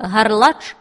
Гарлач